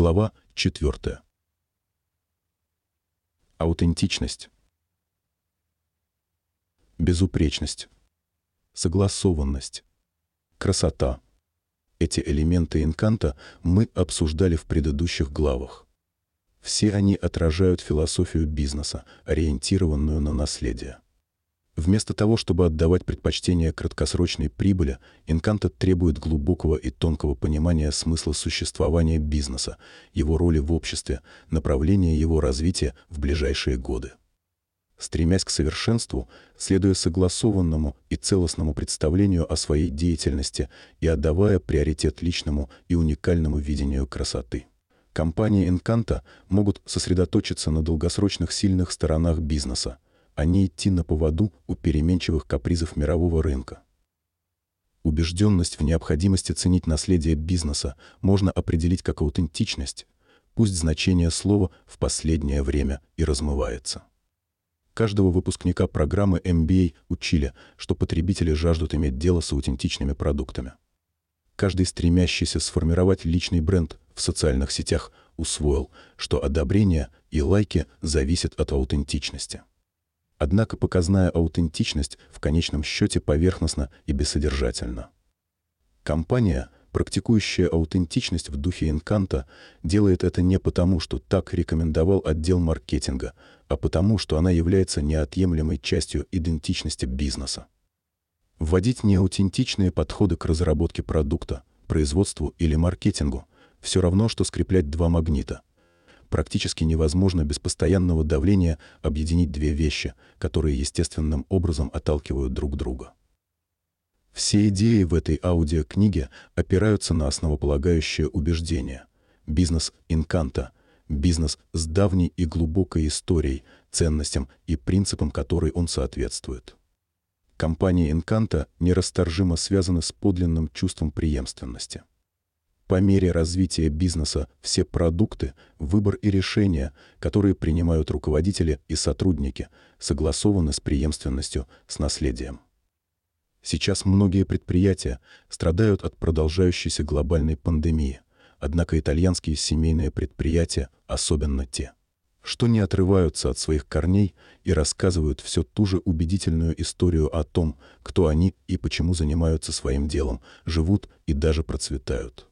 Глава 4. Аутентичность. Безупречность. Согласованность. Красота. Эти элементы инканта мы обсуждали в предыдущих главах. Все они отражают философию бизнеса, ориентированную на наследие. Вместо того, чтобы отдавать предпочтение краткосрочной прибыли, Инканта требует глубокого и тонкого понимания смысла существования бизнеса, его роли в обществе, направления его развития в ближайшие годы. Стремясь к совершенству, следуя согласованному и целостному представлению о своей деятельности и отдавая приоритет личному и уникальному видению красоты. Компании Инканта могут сосредоточиться на долгосрочных сильных сторонах бизнеса – а не идти на поводу у переменчивых капризов мирового рынка. Убежденность в необходимости ценить наследие бизнеса можно определить как аутентичность, пусть значение слова в последнее время и размывается. Каждого выпускника программы MBA учили, что потребители жаждут иметь дело с аутентичными продуктами. Каждый стремящийся сформировать личный бренд в социальных сетях усвоил, что одобрение и лайки зависят от аутентичности. Однако показная аутентичность в конечном счете поверхностна и бессодержательна. Компания, практикующая аутентичность в духе инканта, делает это не потому, что так рекомендовал отдел маркетинга, а потому, что она является неотъемлемой частью идентичности бизнеса. Вводить неаутентичные подходы к разработке продукта, производству или маркетингу – все равно, что скреплять два магнита – практически невозможно без постоянного давления объединить две вещи, которые естественным образом отталкивают друг друга. Все идеи в этой аудиокниге опираются на основополагающее убеждение. Бизнес инканта, бизнес с давней и глубокой историей, ценностям и принципам, которой он соответствует. Компании инканта нерасторжимо связаны с подлинным чувством преемственности. По мере развития бизнеса все продукты, выбор и решения, которые принимают руководители и сотрудники, согласованы с преемственностью, с наследием. Сейчас многие предприятия страдают от продолжающейся глобальной пандемии, однако итальянские семейные предприятия, особенно те, что не отрываются от своих корней и рассказывают все ту же убедительную историю о том, кто они и почему занимаются своим делом, живут и даже процветают.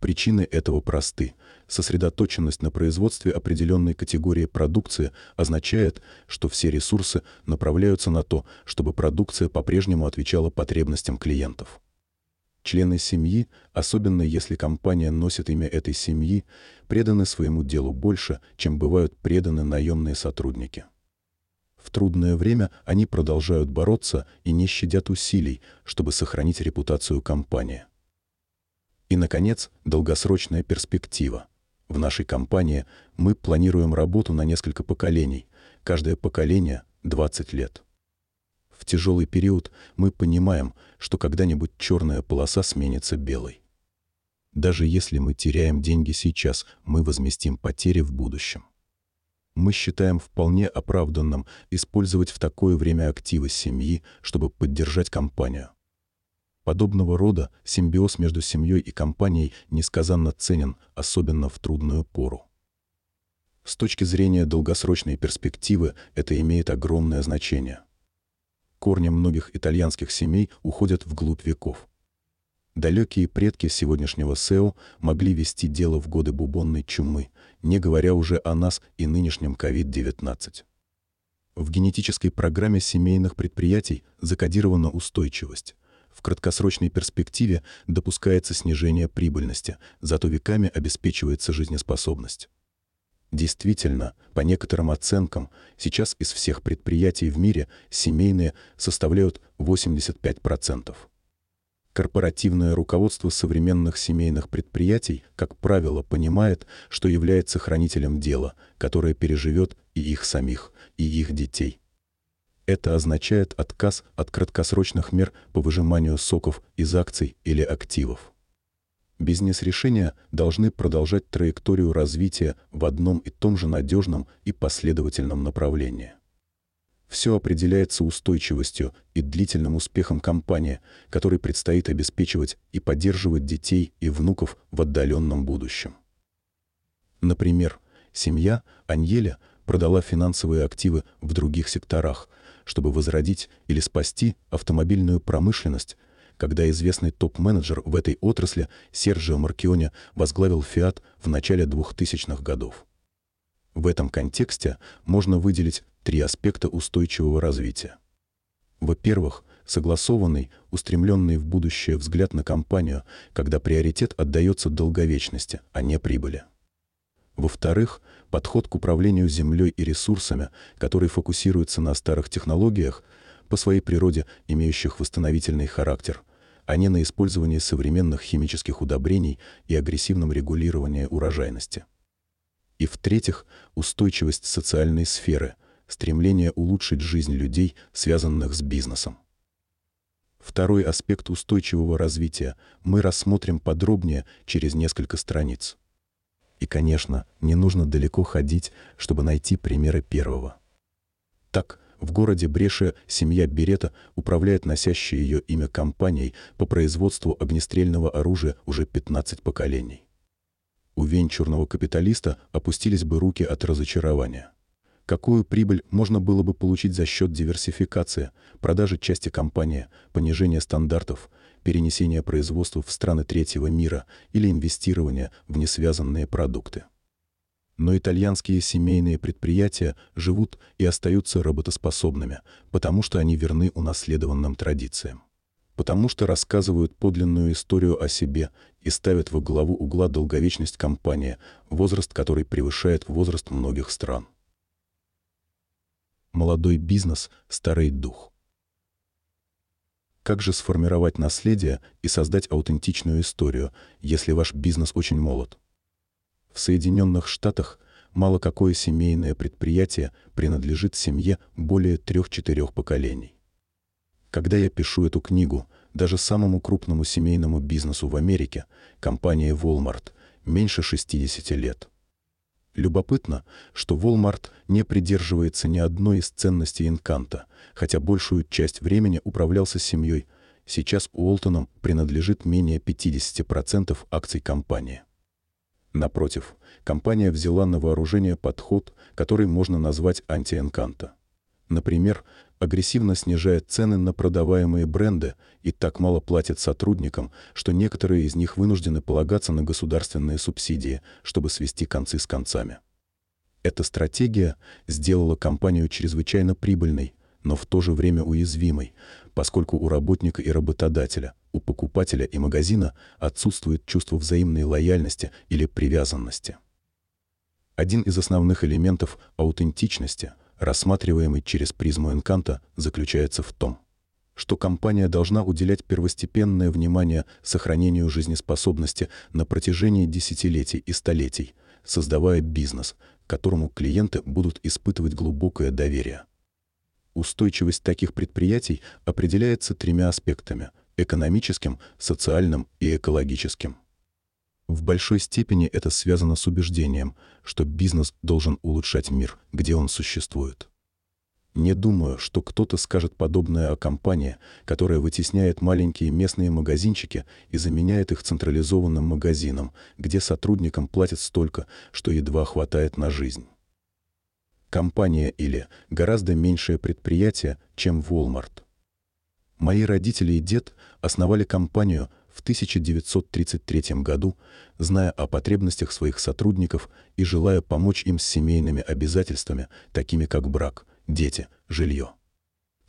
Причины этого просты. Сосредоточенность на производстве определенной категории продукции означает, что все ресурсы направляются на то, чтобы продукция по-прежнему отвечала потребностям клиентов. Члены семьи, особенно если компания носит имя этой семьи, преданы своему делу больше, чем бывают преданы наемные сотрудники. В трудное время они продолжают бороться и не щадят усилий, чтобы сохранить репутацию компании. И, наконец, долгосрочная перспектива. В нашей компании мы планируем работу на несколько поколений. Каждое поколение — 20 лет. В тяжелый период мы понимаем, что когда-нибудь черная полоса сменится белой. Даже если мы теряем деньги сейчас, мы возместим потери в будущем. Мы считаем вполне оправданным использовать в такое время активы семьи, чтобы поддержать компанию. Подобного рода симбиоз между семьей и компанией несказанно ценен, особенно в трудную пору. С точки зрения долгосрочной перспективы это имеет огромное значение. Корни многих итальянских семей уходят вглубь веков. Далекие предки сегодняшнего СЭО могли вести дело в годы бубонной чумы, не говоря уже о нас и нынешнем COVID-19. В генетической программе семейных предприятий закодирована устойчивость. В краткосрочной перспективе допускается снижение прибыльности, зато веками обеспечивается жизнеспособность. Действительно, по некоторым оценкам, сейчас из всех предприятий в мире семейные составляют 85%. Корпоративное руководство современных семейных предприятий, как правило, понимает, что является хранителем дела, которое переживет и их самих, и их детей. Это означает отказ от краткосрочных мер по выжиманию соков из акций или активов. Бизнес-решения должны продолжать траекторию развития в одном и том же надежном и последовательном направлении. Все определяется устойчивостью и длительным успехом компании, которой предстоит обеспечивать и поддерживать детей и внуков в отдаленном будущем. Например, семья Аньеля продала финансовые активы в других секторах, чтобы возродить или спасти автомобильную промышленность, когда известный топ-менеджер в этой отрасли Серджио Маркионе возглавил «Фиат» в начале 2000-х годов. В этом контексте можно выделить три аспекта устойчивого развития. Во-первых, согласованный, устремленный в будущее взгляд на компанию, когда приоритет отдается долговечности, а не прибыли. Во-вторых, подход к управлению землей и ресурсами, который фокусируется на старых технологиях, по своей природе имеющих восстановительный характер, а не на использовании современных химических удобрений и агрессивном регулировании урожайности. И в-третьих, устойчивость социальной сферы, стремление улучшить жизнь людей, связанных с бизнесом. Второй аспект устойчивого развития мы рассмотрим подробнее через несколько страниц. И, конечно, не нужно далеко ходить, чтобы найти примеры первого. Так, в городе Бреше семья Берета управляет носящей ее имя компанией по производству огнестрельного оружия уже 15 поколений. У венчурного капиталиста опустились бы руки от разочарования. Какую прибыль можно было бы получить за счет диверсификации, продажи части компании, понижения стандартов, перенесения производства в страны третьего мира или инвестирования в несвязанные продукты? Но итальянские семейные предприятия живут и остаются работоспособными, потому что они верны унаследованным традициям потому что рассказывают подлинную историю о себе и ставят во главу угла долговечность компании, возраст которой превышает возраст многих стран. Молодой бизнес, старый дух. Как же сформировать наследие и создать аутентичную историю, если ваш бизнес очень молод? В Соединенных Штатах мало какое семейное предприятие принадлежит семье более трех-четырех поколений. Когда я пишу эту книгу, даже самому крупному семейному бизнесу в Америке, компании Walmart, меньше 60 лет. Любопытно, что Walmart не придерживается ни одной из ценностей Инканта, хотя большую часть времени управлялся семьей. Сейчас Уолтонам принадлежит менее 50% акций компании. Напротив, компания взяла на вооружение подход, который можно назвать анти-Энканта. Например, агрессивно снижает цены на продаваемые бренды и так мало платит сотрудникам, что некоторые из них вынуждены полагаться на государственные субсидии, чтобы свести концы с концами. Эта стратегия сделала компанию чрезвычайно прибыльной, но в то же время уязвимой, поскольку у работника и работодателя, у покупателя и магазина отсутствует чувство взаимной лояльности или привязанности. Один из основных элементов аутентичности – рассматриваемый через призму Энканта, заключается в том, что компания должна уделять первостепенное внимание сохранению жизнеспособности на протяжении десятилетий и столетий, создавая бизнес, которому клиенты будут испытывать глубокое доверие. Устойчивость таких предприятий определяется тремя аспектами – экономическим, социальным и экологическим. В большой степени это связано с убеждением, что бизнес должен улучшать мир, где он существует. Не думаю, что кто-то скажет подобное о компании, которая вытесняет маленькие местные магазинчики и заменяет их централизованным магазином, где сотрудникам платят столько, что едва хватает на жизнь. Компания или гораздо меньшее предприятие, чем Walmart. Мои родители и дед основали компанию – в 1933 году, зная о потребностях своих сотрудников и желая помочь им с семейными обязательствами, такими как брак, дети, жилье.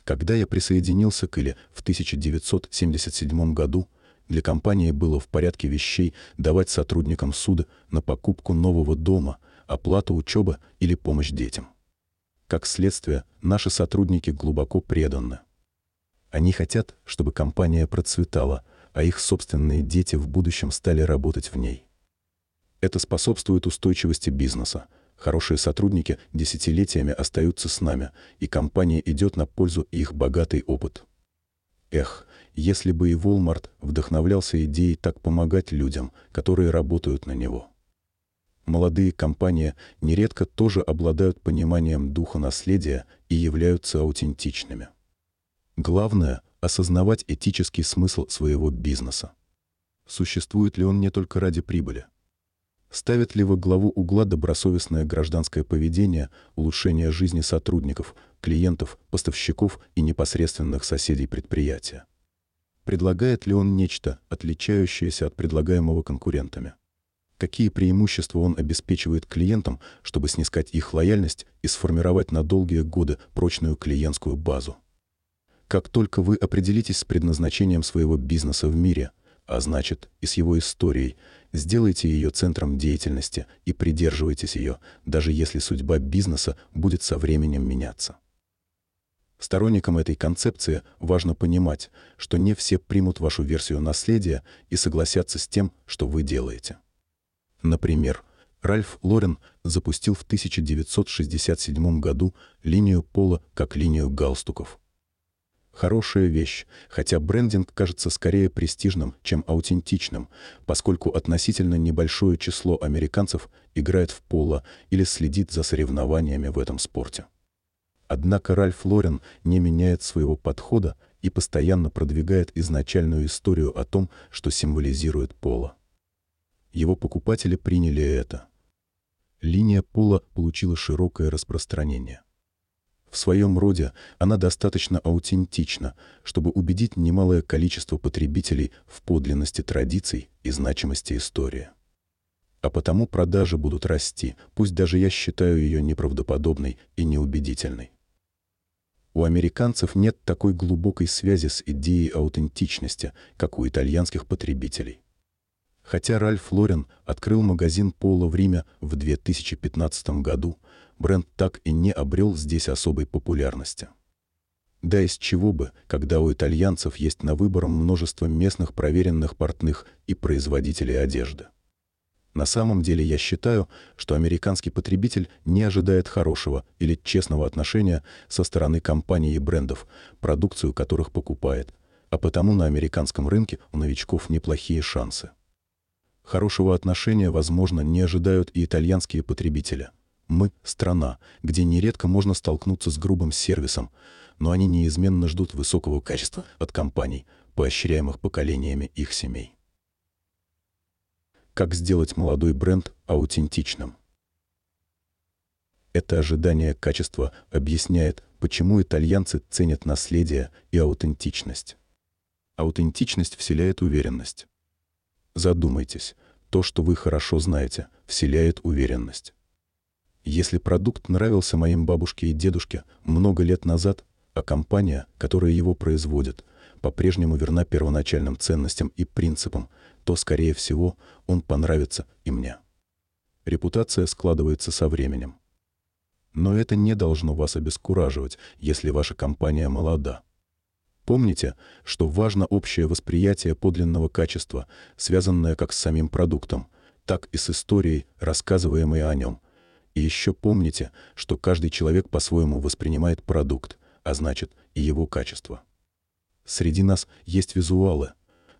Когда я присоединился к Иле в 1977 году, для компании было в порядке вещей давать сотрудникам суда на покупку нового дома, оплату учебы или помощь детям. Как следствие, наши сотрудники глубоко преданы. Они хотят, чтобы компания процветала – а их собственные дети в будущем стали работать в ней. Это способствует устойчивости бизнеса. Хорошие сотрудники десятилетиями остаются с нами, и компания идет на пользу их богатый опыт. Эх, если бы и Walmart вдохновлялся идеей так помогать людям, которые работают на него. Молодые компании нередко тоже обладают пониманием духа наследия и являются аутентичными. Главное осознавать этический смысл своего бизнеса. Существует ли он не только ради прибыли? Ставит ли во главу угла добросовестное гражданское поведение, улучшение жизни сотрудников, клиентов, поставщиков и непосредственных соседей предприятия? Предлагает ли он нечто, отличающееся от предлагаемого конкурентами? Какие преимущества он обеспечивает клиентам, чтобы снискать их лояльность и сформировать на долгие годы прочную клиентскую базу? Как только вы определитесь с предназначением своего бизнеса в мире, а значит и с его историей, Сделайте ее центром деятельности и придерживайтесь ее, даже если судьба бизнеса будет со временем меняться. Сторонникам этой концепции важно понимать, что не все примут вашу версию наследия и согласятся с тем, что вы делаете. Например, Ральф Лорен запустил в 1967 году линию пола как линию галстуков – Хорошая вещь, хотя брендинг кажется скорее престижным, чем аутентичным, поскольку относительно небольшое число американцев играет в поло или следит за соревнованиями в этом спорте. Однако Ральф Лорен не меняет своего подхода и постоянно продвигает изначальную историю о том, что символизирует поло. Его покупатели приняли это. Линия пола получила широкое распространение – в своем роде она достаточно аутентична, чтобы убедить немалое количество потребителей в подлинности традиций и значимости истории. А потому продажи будут расти, пусть даже я считаю ее неправдоподобной и неубедительной. У американцев нет такой глубокой связи с идеей аутентичности, как у итальянских потребителей. Хотя Ральф Лорен открыл магазин Пола в Риме в 2015 году, бренд так и не обрел здесь особой популярности. Да из чего бы, когда у итальянцев есть на выбор множество местных проверенных портных и производителей одежды. На самом деле я считаю, что американский потребитель не ожидает хорошего или честного отношения со стороны компаний и брендов, продукцию которых покупает, а потому на американском рынке у новичков неплохие шансы. Хорошего отношения, возможно, не ожидают и итальянские потребители – мы — страна, где нередко можно столкнуться с грубым сервисом, но они неизменно ждут высокого качества от компаний, поощряемых поколениями их семей. Как сделать молодой бренд аутентичным? Это ожидание качества объясняет, почему итальянцы ценят наследие и аутентичность. Аутентичность вселяет уверенность. Задумайтесь, то, что вы хорошо знаете, вселяет уверенность. Если продукт нравился моим бабушке и дедушке много лет назад, а компания, которая его производит, по-прежнему верна первоначальным ценностям и принципам, то, скорее всего, он понравится и мне. Репутация складывается со временем. Но это не должно вас обескураживать, если ваша компания молода. Помните, что важно общее восприятие подлинного качества, связанное как с самим продуктом, так и с историей, рассказываемой о нем – и еще помните, что каждый человек по-своему воспринимает продукт, а значит и его качество. Среди нас есть визуалы.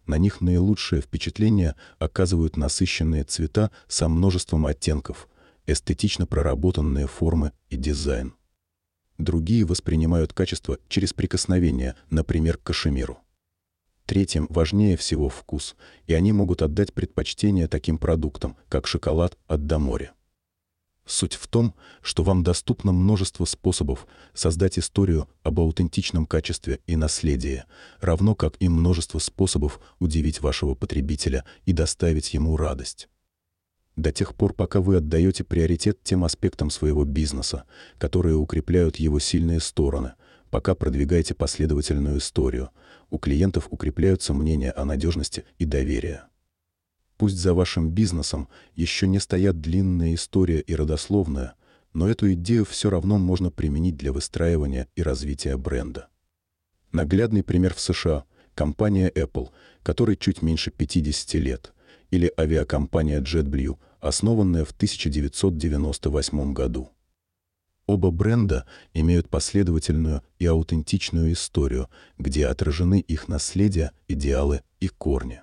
На них наилучшее впечатление оказывают насыщенные цвета со множеством оттенков, эстетично проработанные формы и дизайн. Другие воспринимают качество через прикосновение, например, к кашемиру. Третьим важнее всего вкус, и они могут отдать предпочтение таким продуктам, как шоколад от Дамори. Суть в том, что вам доступно множество способов создать историю об аутентичном качестве и наследии, равно как и множество способов удивить вашего потребителя и доставить ему радость. До тех пор, пока вы отдаете приоритет тем аспектам своего бизнеса, которые укрепляют его сильные стороны, пока продвигаете последовательную историю, у клиентов укрепляются мнения о надежности и доверии. Пусть за вашим бизнесом еще не стоят длинная история и родословная, но эту идею все равно можно применить для выстраивания и развития бренда. Наглядный пример в США – компания Apple, которой чуть меньше 50 лет, или авиакомпания JetBlue, основанная в 1998 году. Оба бренда имеют последовательную и аутентичную историю, где отражены их наследие, идеалы и корни.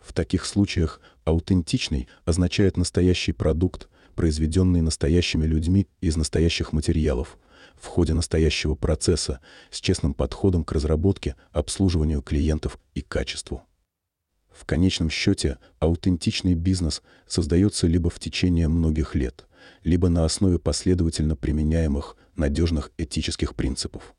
В таких случаях аутентичный означает настоящий продукт, произведенный настоящими людьми из настоящих материалов, в ходе настоящего процесса, с честным подходом к разработке, обслуживанию клиентов и качеству. В конечном счете, аутентичный бизнес создается либо в течение многих лет, либо на основе последовательно применяемых надежных этических принципов.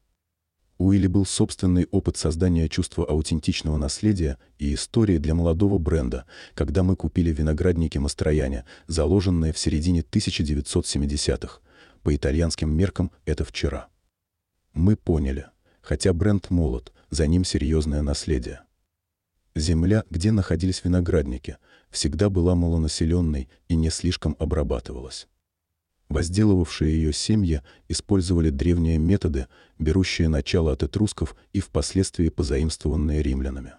Уилли был собственный опыт создания чувства аутентичного наследия и истории для молодого бренда, когда мы купили виноградники Мастрояне, заложенные в середине 1970-х. По итальянским меркам это вчера. Мы поняли, хотя бренд молод, за ним серьезное наследие. Земля, где находились виноградники, всегда была малонаселенной и не слишком обрабатывалась. Возделывавшие ее семьи использовали древние методы, берущие начало от этрусков и впоследствии позаимствованные римлянами.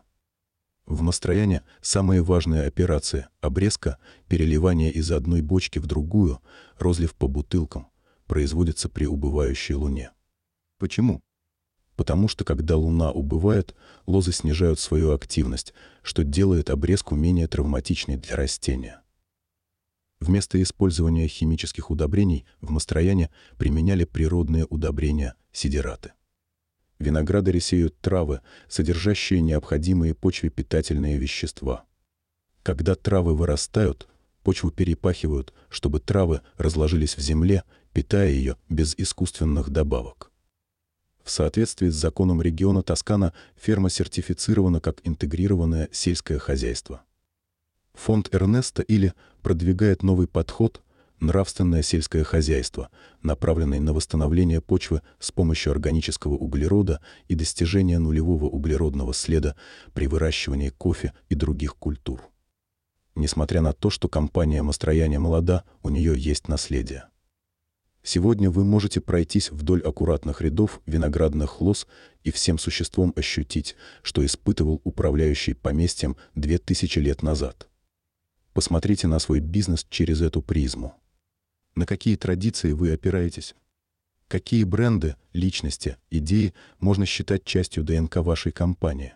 В Мастрояне самые важные операции – обрезка, переливание из одной бочки в другую, розлив по бутылкам – производятся при убывающей луне. Почему? потому что когда Луна убывает, лозы снижают свою активность, что делает обрезку менее травматичной для растения. Вместо использования химических удобрений в Мастрояне применяли природные удобрения – сидераты. Виноградари сеют травы, содержащие необходимые почве питательные вещества. Когда травы вырастают, почву перепахивают, чтобы травы разложились в земле, питая ее без искусственных добавок. В соответствии с законом региона Тоскана ферма сертифицирована как интегрированное сельское хозяйство. Фонд Эрнеста или продвигает новый подход нравственное сельское хозяйство, направленный на восстановление почвы с помощью органического углерода и достижение нулевого углеродного следа при выращивании кофе и других культур. Несмотря на то, что компания «Мастрояне» молода, у нее есть наследие. Сегодня вы можете пройтись вдоль аккуратных рядов виноградных лоз и всем существом ощутить, что испытывал управляющий поместьем две тысячи лет назад. Посмотрите на свой бизнес через эту призму. На какие традиции вы опираетесь? Какие бренды, личности, идеи можно считать частью ДНК вашей компании?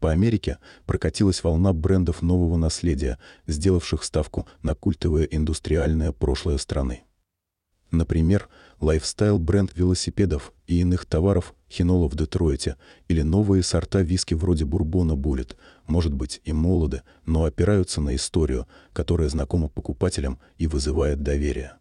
По Америке прокатилась волна брендов нового наследия, сделавших ставку на культовое индустриальное прошлое страны. Например, лайфстайл-бренд велосипедов и иных товаров Хинола в Детройте или новые сорта виски вроде бурбона Буллет, может быть и молоды, но опираются на историю, которая знакома покупателям и вызывает доверие.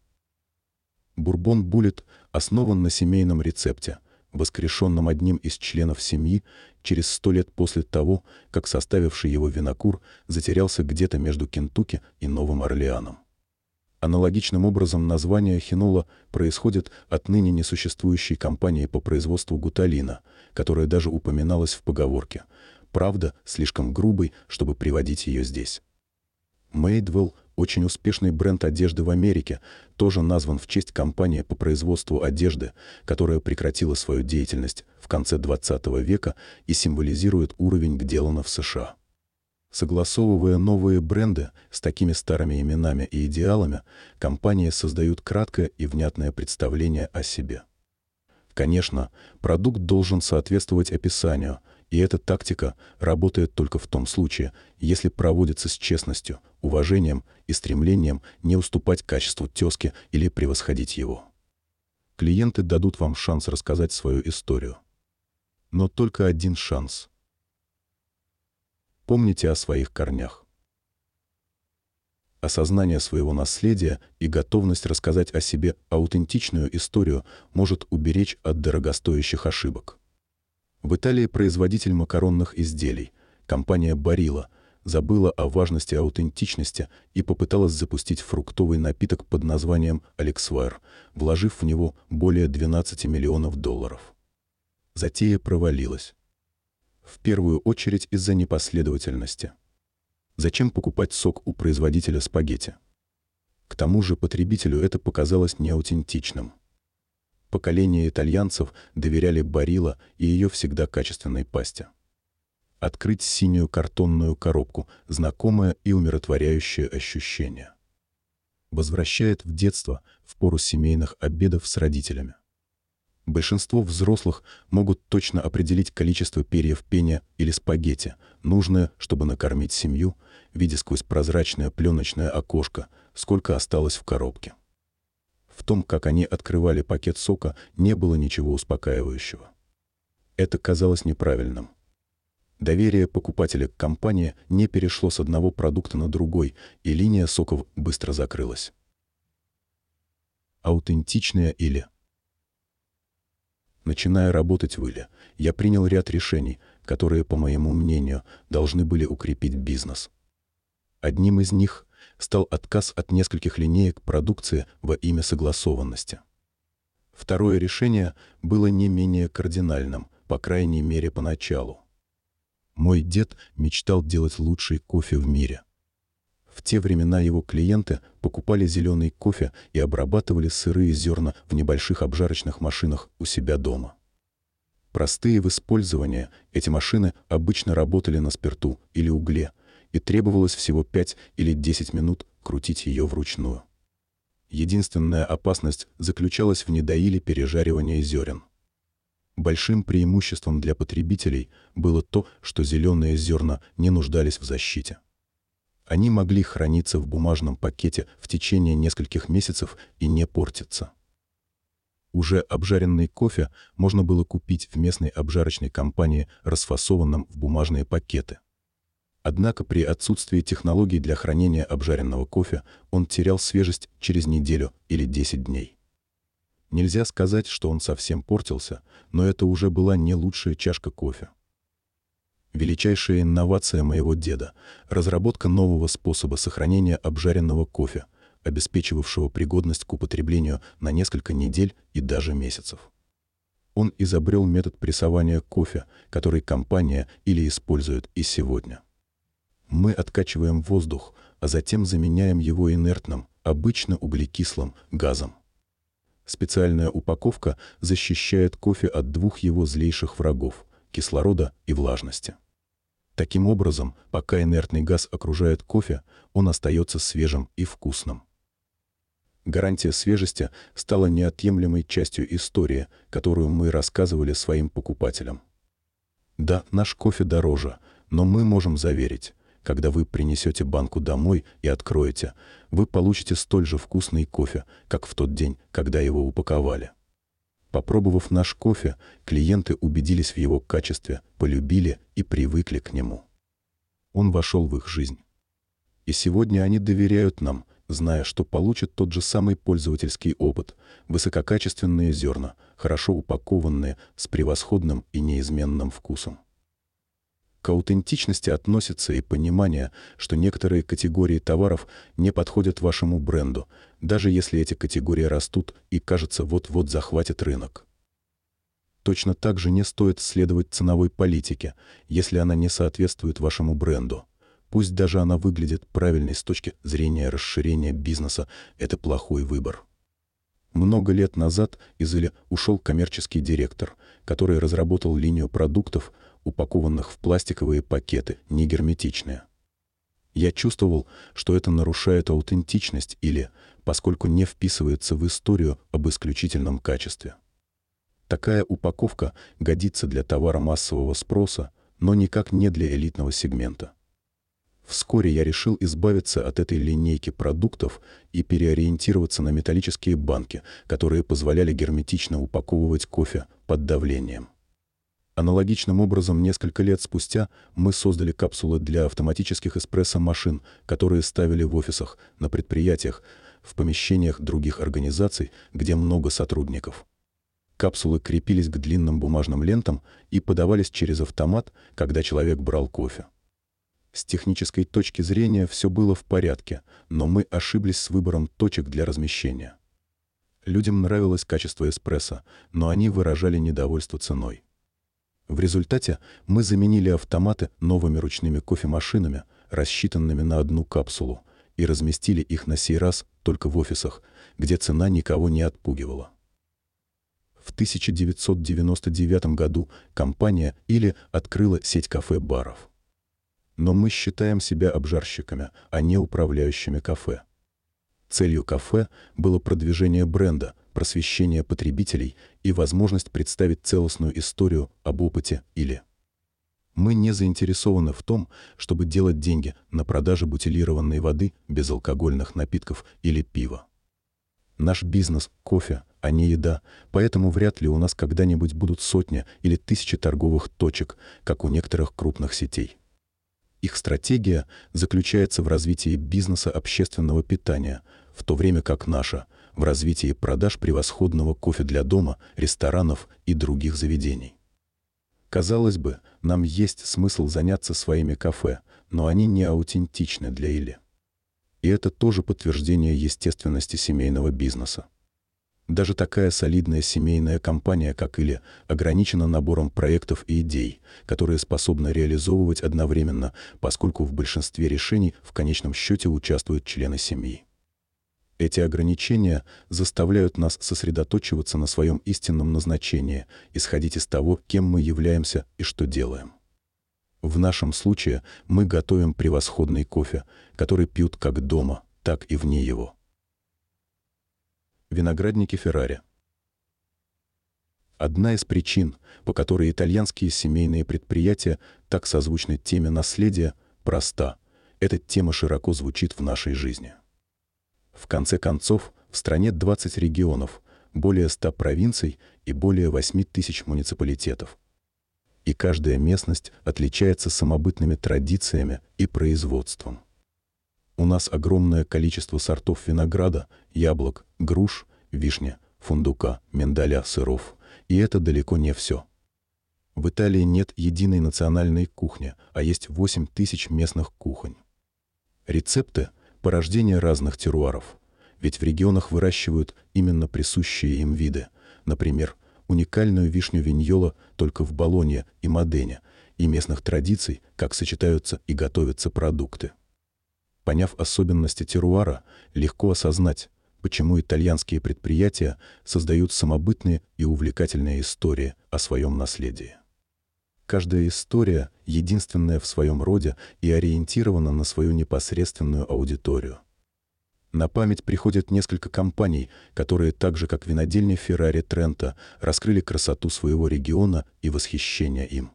Бурбон Буллет основан на семейном рецепте, воскрешенном одним из членов семьи через сто лет после того, как составивший его винокур затерялся где-то между Кентукки и Новым Орлеаном. Аналогичным образом название хинола происходит от ныне несуществующей компании по производству гуталина, которая даже упоминалась в поговорке. Правда, слишком грубой, чтобы приводить ее здесь. Мейдвелл, очень успешный бренд одежды в Америке, тоже назван в честь компании по производству одежды, которая прекратила свою деятельность в конце 20 века и символизирует уровень, где в США. Согласовывая новые бренды с такими старыми именами и идеалами, компании создают краткое и внятное представление о себе. Конечно, продукт должен соответствовать описанию, и эта тактика работает только в том случае, если проводится с честностью, уважением и стремлением не уступать качеству тезки или превосходить его. Клиенты дадут вам шанс рассказать свою историю. Но только один шанс. Помните о своих корнях. Осознание своего наследия и готовность рассказать о себе аутентичную историю может уберечь от дорогостоящих ошибок. В Италии производитель макаронных изделий, компания Барилла, забыла о важности аутентичности и попыталась запустить фруктовый напиток под названием «Алексвайр», вложив в него более 12 миллионов долларов. Затея провалилась в первую очередь из-за непоследовательности. Зачем покупать сок у производителя спагетти? К тому же потребителю это показалось неаутентичным. Поколение итальянцев доверяли Барилла и ее всегда качественной пасте. Открыть синюю картонную коробку – знакомое и умиротворяющее ощущение. Возвращает в детство, в пору семейных обедов с родителями. Большинство взрослых могут точно определить количество перьев пения или спагетти, нужное, чтобы накормить семью, видя сквозь прозрачное пленочное окошко, сколько осталось в коробке. В том, как они открывали пакет сока, не было ничего успокаивающего. Это казалось неправильным. Доверие покупателя к компании не перешло с одного продукта на другой, и линия соков быстро закрылась. Аутентичная или Начиная работать в Иле, я принял ряд решений, которые, по моему мнению, должны были укрепить бизнес. Одним из них стал отказ от нескольких линеек продукции во имя согласованности. Второе решение было не менее кардинальным, по крайней мере поначалу. Мой дед мечтал делать лучший кофе в мире. В те времена его клиенты покупали зеленый кофе и обрабатывали сырые зерна в небольших обжарочных машинах у себя дома. Простые в использовании, эти машины обычно работали на спирту или угле, и требовалось всего 5 или 10 минут крутить ее вручную. Единственная опасность заключалась в недоиле пережаривания зерен. Большим преимуществом для потребителей было то, что зеленые зерна не нуждались в защите. Они могли храниться в бумажном пакете в течение нескольких месяцев и не портиться. Уже обжаренный кофе можно было купить в местной обжарочной компании, расфасованном в бумажные пакеты. Однако при отсутствии технологий для хранения обжаренного кофе он терял свежесть через неделю или 10 дней. Нельзя сказать, что он совсем портился, но это уже была не лучшая чашка кофе. Величайшая инновация моего деда — разработка нового способа сохранения обжаренного кофе, обеспечивавшего пригодность к употреблению на несколько недель и даже месяцев. Он изобрел метод прессования кофе, который компания или использует и сегодня. Мы откачиваем воздух, а затем заменяем его инертным, обычно углекислым, газом. Специальная упаковка защищает кофе от двух его злейших врагов – кислорода и влажности. Таким образом, пока инертный газ окружает кофе, он остается свежим и вкусным. Гарантия свежести стала неотъемлемой частью истории, которую мы рассказывали своим покупателям. Да, наш кофе дороже, но мы можем заверить, когда вы принесете банку домой и откроете, вы получите столь же вкусный кофе, как в тот день, когда его упаковали. Попробовав наш кофе, клиенты убедились в его качестве, полюбили и привыкли к нему. Он вошел в их жизнь. И сегодня они доверяют нам, зная, что получат тот же самый пользовательский опыт, высококачественные зерна, хорошо упакованные, с превосходным и неизменным вкусом. К аутентичности относится и понимание, что некоторые категории товаров не подходят вашему бренду, даже если эти категории растут и, кажется, вот-вот захватят рынок. Точно так же не стоит следовать ценовой политике, если она не соответствует вашему бренду. Пусть даже она выглядит правильной с точки зрения расширения бизнеса, это плохой выбор. Много лет назад из Или ушел коммерческий директор, который разработал линию продуктов, упакованных в пластиковые пакеты, не герметичные. Я чувствовал, что это нарушает аутентичность или, поскольку не вписывается в историю об исключительном качестве. Такая упаковка годится для товара массового спроса, но никак не для элитного сегмента. Вскоре я решил избавиться от этой линейки продуктов и переориентироваться на металлические банки, которые позволяли герметично упаковывать кофе под давлением. Аналогичным образом несколько лет спустя мы создали капсулы для автоматических эспрессо-машин, которые ставили в офисах, на предприятиях, в помещениях других организаций, где много сотрудников. Капсулы крепились к длинным бумажным лентам и подавались через автомат, когда человек брал кофе. С технической точки зрения все было в порядке, но мы ошиблись с выбором точек для размещения. Людям нравилось качество эспрессо, но они выражали недовольство ценой. В результате мы заменили автоматы новыми ручными кофемашинами, рассчитанными на одну капсулу, и разместили их на сей раз только в офисах, где цена никого не отпугивала. В 1999 году компания или открыла сеть кафе-баров. Но мы считаем себя обжарщиками, а не управляющими кафе. Целью кафе было продвижение бренда, просвещение потребителей и возможность представить целостную историю об опыте или. Мы не заинтересованы в том, чтобы делать деньги на продаже бутилированной воды, безалкогольных напитков или пива. Наш бизнес – кофе, а не еда, поэтому вряд ли у нас когда-нибудь будут сотни или тысячи торговых точек, как у некоторых крупных сетей. Их стратегия заключается в развитии бизнеса общественного питания, в то время как наша – в развитии продаж превосходного кофе для дома, ресторанов и других заведений. Казалось бы, нам есть смысл заняться своими кафе, но они не аутентичны для Или. И это тоже подтверждение естественности семейного бизнеса. Даже такая солидная семейная компания, как Или, ограничена набором проектов и идей, которые способны реализовывать одновременно, поскольку в большинстве решений в конечном счете участвуют члены семьи. Эти ограничения заставляют нас сосредоточиваться на своем истинном назначении, исходить из того, кем мы являемся и что делаем. В нашем случае мы готовим превосходный кофе, который пьют как дома, так и вне его. Виноградники Феррари. Одна из причин, по которой итальянские семейные предприятия так созвучны теме наследия, проста. Эта тема широко звучит в нашей жизни. В конце концов, в стране 20 регионов, более 100 провинций и более 8 тысяч муниципалитетов. И каждая местность отличается самобытными традициями и производством. У нас огромное количество сортов винограда, яблок, груш, вишня, фундука, миндаля, сыров. И это далеко не все. В Италии нет единой национальной кухни, а есть 8 тысяч местных кухонь. Рецепты – порождение разных теруаров. Ведь в регионах выращивают именно присущие им виды. Например, уникальную вишню виньола только в Болонье и Модене, и местных традиций, как сочетаются и готовятся продукты. Поняв особенности теруара, легко осознать, почему итальянские предприятия создают самобытные и увлекательные истории о своем наследии. Каждая история единственная в своем роде и ориентирована на свою непосредственную аудиторию. На память приходят несколько компаний, которые так же, как винодельня Феррари Трента, раскрыли красоту своего региона и восхищение им.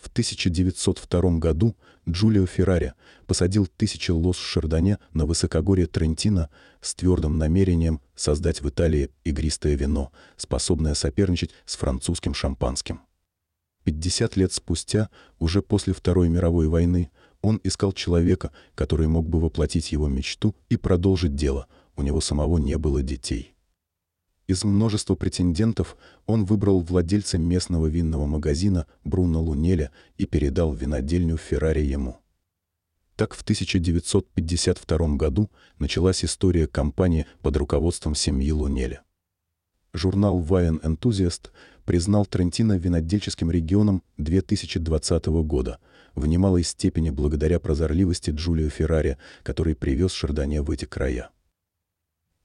В 1902 году Джулио Феррари посадил тысячи лос в Шардоне на высокогорье Трентино с твердым намерением создать в Италии игристое вино, способное соперничать с французским шампанским. 50 лет спустя, уже после Второй мировой войны, он искал человека, который мог бы воплотить его мечту и продолжить дело. У него самого не было детей. Из множества претендентов он выбрал владельца местного винного магазина Бруно Лунеля и передал винодельню Феррари ему. Так в 1952 году началась история компании под руководством семьи Лунеля. Журнал Wine Enthusiast признал Трентино винодельческим регионом 2020 года, в немалой степени благодаря прозорливости Джулио Феррари, который привез Шардоне в эти края.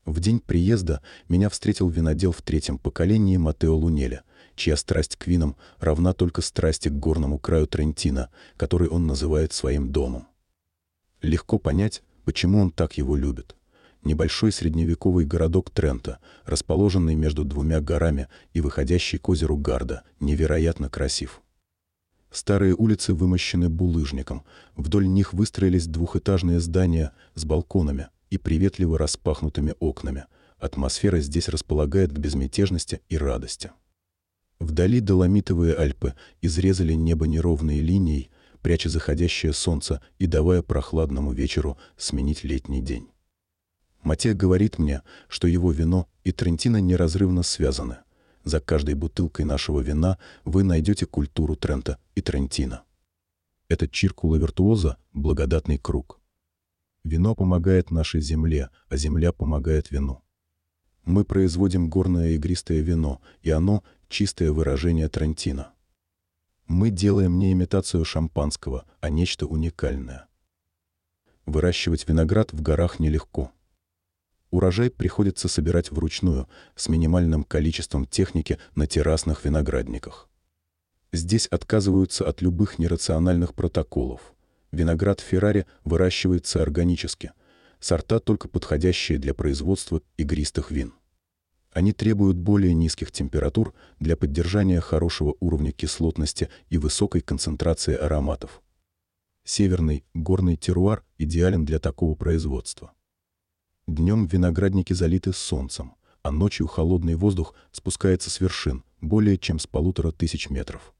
В день приезда меня встретил винодел в третьем поколении Матео Лунеля, чья страсть к винам равна только страсти к горному краю Трентино, который он называет своим домом. Легко понять, почему он так его любит небольшой средневековый городок Трента, расположенный между двумя горами и выходящий к озеру Гарда, невероятно красив. Старые улицы вымощены булыжником, вдоль них выстроились двухэтажные здания с балконами и приветливо распахнутыми окнами. Атмосфера здесь располагает к безмятежности и радости. Вдали доломитовые Альпы изрезали небо неровной линией, пряча заходящее солнце и давая прохладному вечеру сменить летний день. Матея говорит мне, что его вино и Трентино неразрывно связаны. За каждой бутылкой нашего вина вы найдете культуру Трента и Трентино. Этот чиркула виртуоза — благодатный круг. Вино помогает нашей земле, а земля помогает вину. Мы производим горное игристое вино, и оно — чистое выражение Трентино. Мы делаем не имитацию шампанского, а нечто уникальное. Выращивать виноград в горах нелегко. Урожай приходится собирать вручную, с минимальным количеством техники на террасных виноградниках. Здесь отказываются от любых нерациональных протоколов. Виноград Феррари выращивается органически. Сорта только подходящие для производства игристых вин. Они требуют более низких температур для поддержания хорошего уровня кислотности и высокой концентрации ароматов. Северный горный теруар идеален для такого производства. Днем виноградники залиты солнцем, а ночью холодный воздух спускается с вершин, более чем с полутора тысяч метров.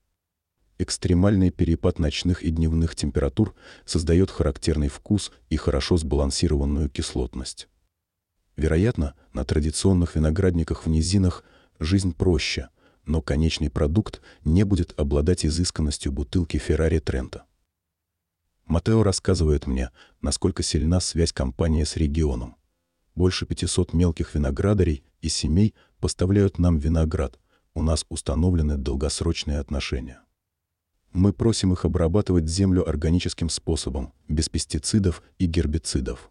Экстремальный перепад ночных и дневных температур создает характерный вкус и хорошо сбалансированную кислотность. Вероятно, на традиционных виноградниках в низинах жизнь проще, но конечный продукт не будет обладать изысканностью бутылки Феррари Трента. Матео рассказывает мне, насколько сильна связь компании с регионом. Больше 500 мелких виноградарей и семей поставляют нам виноград. У нас установлены долгосрочные отношения. Мы просим их обрабатывать землю органическим способом, без пестицидов и гербицидов.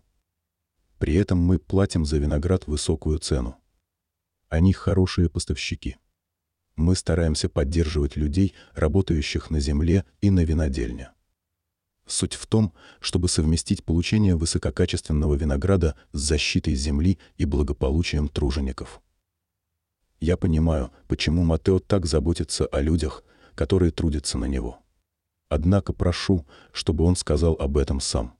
При этом мы платим за виноград высокую цену. Они хорошие поставщики. Мы стараемся поддерживать людей, работающих на земле и на винодельне. Суть в том, чтобы совместить получение высококачественного винограда с защитой земли и благополучием тружеников. Я понимаю, почему Матео так заботится о людях, которые трудятся на него. Однако прошу, чтобы он сказал об этом сам.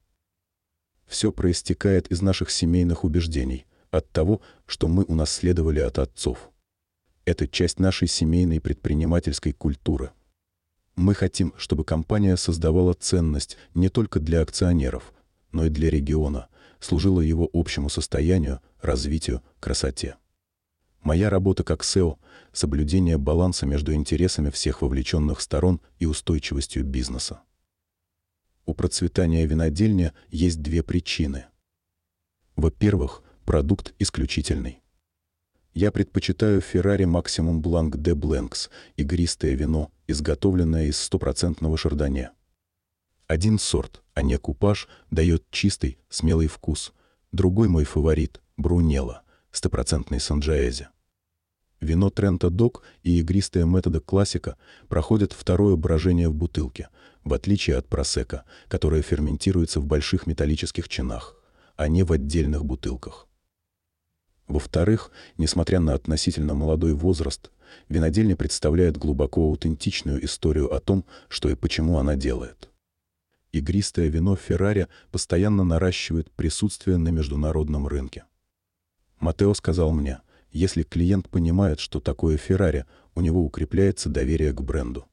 Все проистекает из наших семейных убеждений, от того, что мы унаследовали от отцов. Это часть нашей семейной предпринимательской культуры. Мы хотим, чтобы компания создавала ценность не только для акционеров, но и для региона, служила его общему состоянию, развитию, красоте. Моя работа как SEO — соблюдение баланса между интересами всех вовлеченных сторон и устойчивостью бизнеса. У процветания винодельни есть две причины. Во-первых, продукт исключительный. Я предпочитаю Ferrari Maximum Blanc de Blancs, игристое вино, изготовленное из стопроцентного шардоне. Один сорт, а не купаж, дает чистый, смелый вкус. Другой мой фаворит — Брунелло, стопроцентный Санджаэзе. Вино Трента Док и игристая метода классика проходят второе брожение в бутылке, в отличие от просека, которое ферментируется в больших металлических чинах, а не в отдельных бутылках. Во-вторых, несмотря на относительно молодой возраст, винодельня представляет глубоко аутентичную историю о том, что и почему она делает. Игристое вино Феррари постоянно наращивает присутствие на международном рынке. Матео сказал мне, если клиент понимает, что такое Феррари, у него укрепляется доверие к бренду.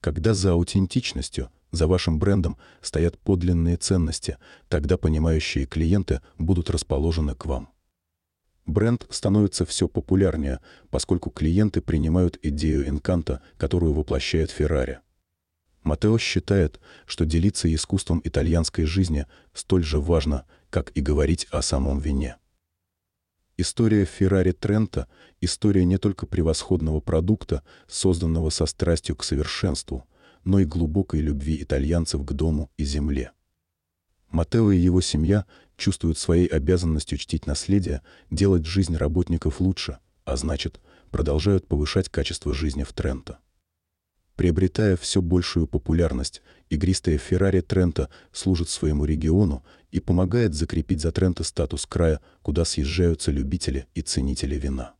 Когда за аутентичностью, за вашим брендом стоят подлинные ценности, тогда понимающие клиенты будут расположены к вам. Бренд становится все популярнее, поскольку клиенты принимают идею инканта, которую воплощает Феррари. Матео считает, что делиться искусством итальянской жизни столь же важно, как и говорить о самом вине. История Феррари Трента — история не только превосходного продукта, созданного со страстью к совершенству, но и глубокой любви итальянцев к дому и земле. Матео и его семья чувствуют своей обязанностью чтить наследие, делать жизнь работников лучше, а значит, продолжают повышать качество жизни в Тренто. Приобретая все большую популярность, игристая Феррари Трента служит своему региону и помогает закрепить за Тренто статус края, куда съезжаются любители и ценители вина.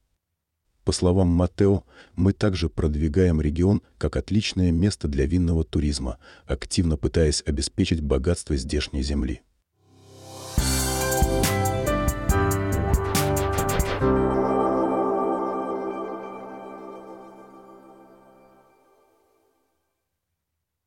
По словам Матео, мы также продвигаем регион как отличное место для винного туризма, активно пытаясь обеспечить богатство здешней земли.